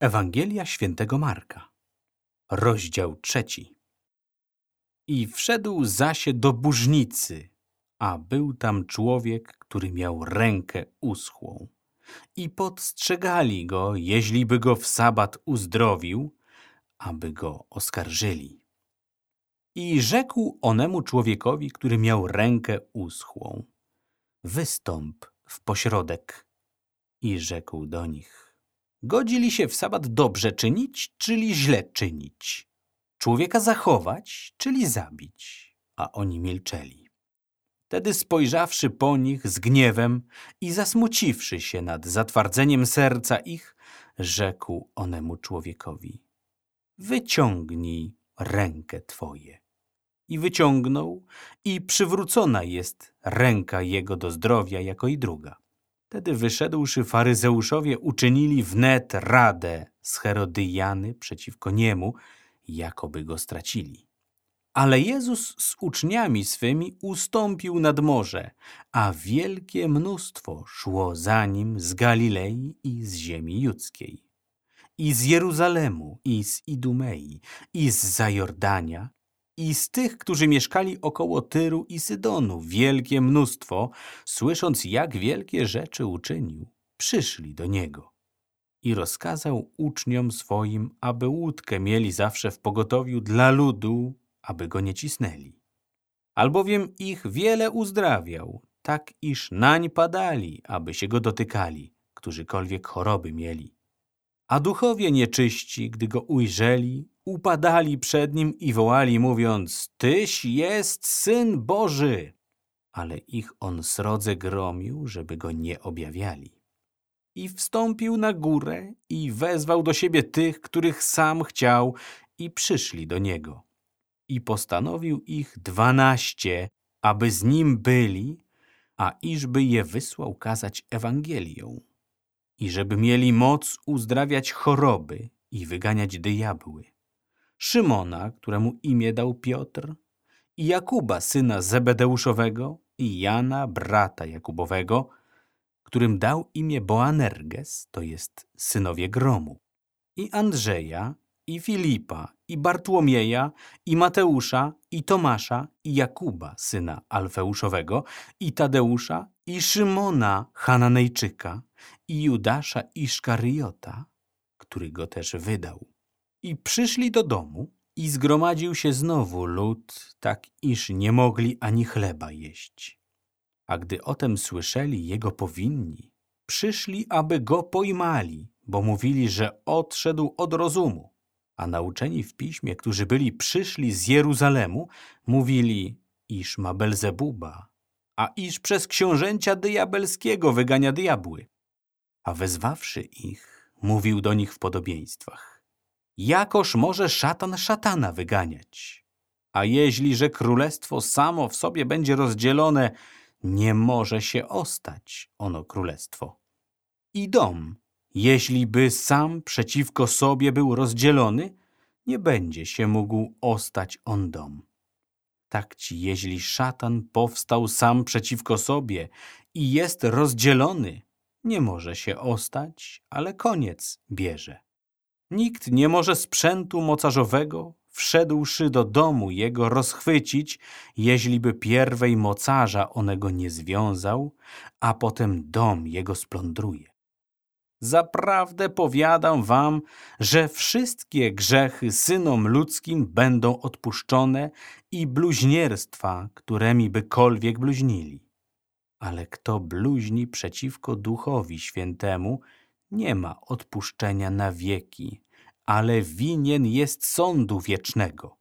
Ewangelia świętego Marka, rozdział trzeci. I wszedł zasie do burznicy, a był tam człowiek, który miał rękę uschłą. I podstrzegali go, jeźliby go w sabat uzdrowił, aby go oskarżyli. I rzekł onemu człowiekowi, który miał rękę uschłą, wystąp w pośrodek. I rzekł do nich, Godzili się w sabat dobrze czynić, czyli źle czynić. Człowieka zachować, czyli zabić. A oni milczeli. Wtedy spojrzawszy po nich z gniewem i zasmuciwszy się nad zatwardzeniem serca ich, rzekł onemu człowiekowi: Wyciągnij rękę twoje. I wyciągnął, i przywrócona jest ręka jego do zdrowia jako i druga. Wtedy wyszedłszy faryzeuszowie uczynili wnet radę z Herodyjany przeciwko niemu, jakoby go stracili. Ale Jezus z uczniami swymi ustąpił nad morze, a wielkie mnóstwo szło za nim z Galilei i z ziemi judzkiej. I z Jeruzalemu, i z Idumei, i z Zajordania, i z tych, którzy mieszkali około Tyru i Sydonu, wielkie mnóstwo, słysząc, jak wielkie rzeczy uczynił, przyszli do niego. I rozkazał uczniom swoim, aby łódkę mieli zawsze w pogotowiu dla ludu, aby go nie cisnęli. Albowiem ich wiele uzdrawiał, tak iż nań padali, aby się go dotykali, którzykolwiek choroby mieli. A duchowie nieczyści, gdy go ujrzeli, upadali przed nim i wołali, mówiąc, Tyś jest Syn Boży! Ale ich on srodze gromił, żeby go nie objawiali. I wstąpił na górę i wezwał do siebie tych, których sam chciał i przyszli do niego. I postanowił ich dwanaście, aby z nim byli, a iżby je wysłał kazać Ewangelię i żeby mieli moc uzdrawiać choroby i wyganiać diabły. Szymona, któremu imię dał Piotr, i Jakuba, syna Zebedeuszowego, i Jana, brata Jakubowego, którym dał imię Boanerges, to jest synowie gromu, i Andrzeja, i Filipa, i Bartłomieja, i Mateusza, i Tomasza, i Jakuba, syna Alfeuszowego, i Tadeusza, i Szymona, Hananejczyka, i Judasza Iszkaryota, który go też wydał. I przyszli do domu i zgromadził się znowu lud, tak iż nie mogli ani chleba jeść. A gdy o tem słyszeli jego powinni, przyszli, aby go pojmali, bo mówili, że odszedł od rozumu. A nauczeni w piśmie, którzy byli przyszli z Jeruzalemu, mówili, iż ma Belzebuba, a iż przez książęcia diabelskiego wygania diabły. A wezwawszy ich, mówił do nich w podobieństwach. Jakoż może szatan szatana wyganiać? A jeśli, że królestwo samo w sobie będzie rozdzielone, nie może się ostać ono królestwo. I dom, jeśli by sam przeciwko sobie był rozdzielony, nie będzie się mógł ostać on dom. Tak ci, jeśli szatan powstał sam przeciwko sobie i jest rozdzielony, nie może się ostać, ale koniec bierze. Nikt nie może sprzętu mocarzowego, wszedłszy do domu jego, rozchwycić, jeźliby pierwej mocarza onego nie związał, a potem dom jego splądruje. Zaprawdę powiadam wam, że wszystkie grzechy synom ludzkim będą odpuszczone i bluźnierstwa, któremi bykolwiek bluźnili. Ale kto bluźni przeciwko Duchowi Świętemu, nie ma odpuszczenia na wieki, ale winien jest sądu wiecznego.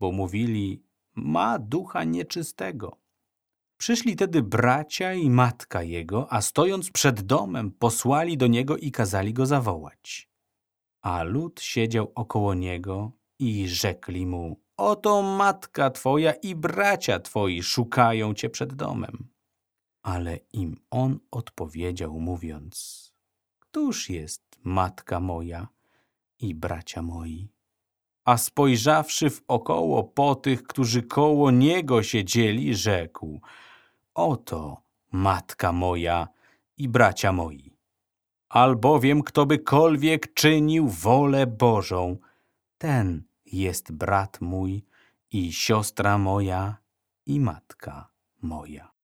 Bo mówili, ma ducha nieczystego. Przyszli tedy bracia i matka jego, a stojąc przed domem, posłali do niego i kazali go zawołać. A lud siedział około niego i rzekli mu, oto matka twoja i bracia twoi szukają cię przed domem. Ale im on odpowiedział, mówiąc, Któż jest matka moja i bracia moi? A spojrzawszy w około po tych, którzy koło niego siedzieli, rzekł, oto matka moja i bracia moi. albowiem ktobykolwiek czynił wolę Bożą, ten jest brat mój i siostra moja i matka moja.